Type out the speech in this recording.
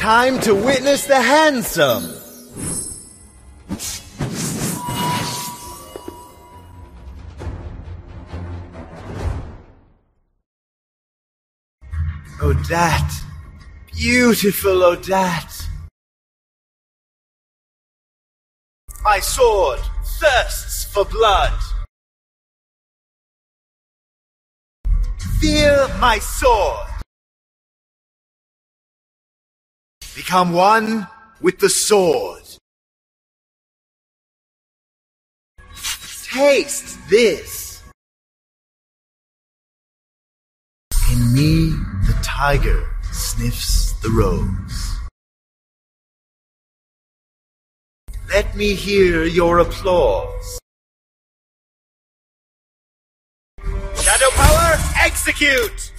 Time to witness the handsome. Odette. Beautiful Odette. My sword thirsts for blood. Feel my sword. Become one with the sword. Taste this. In me, the tiger sniffs the rose. Let me hear your applause. Shadow power, execute!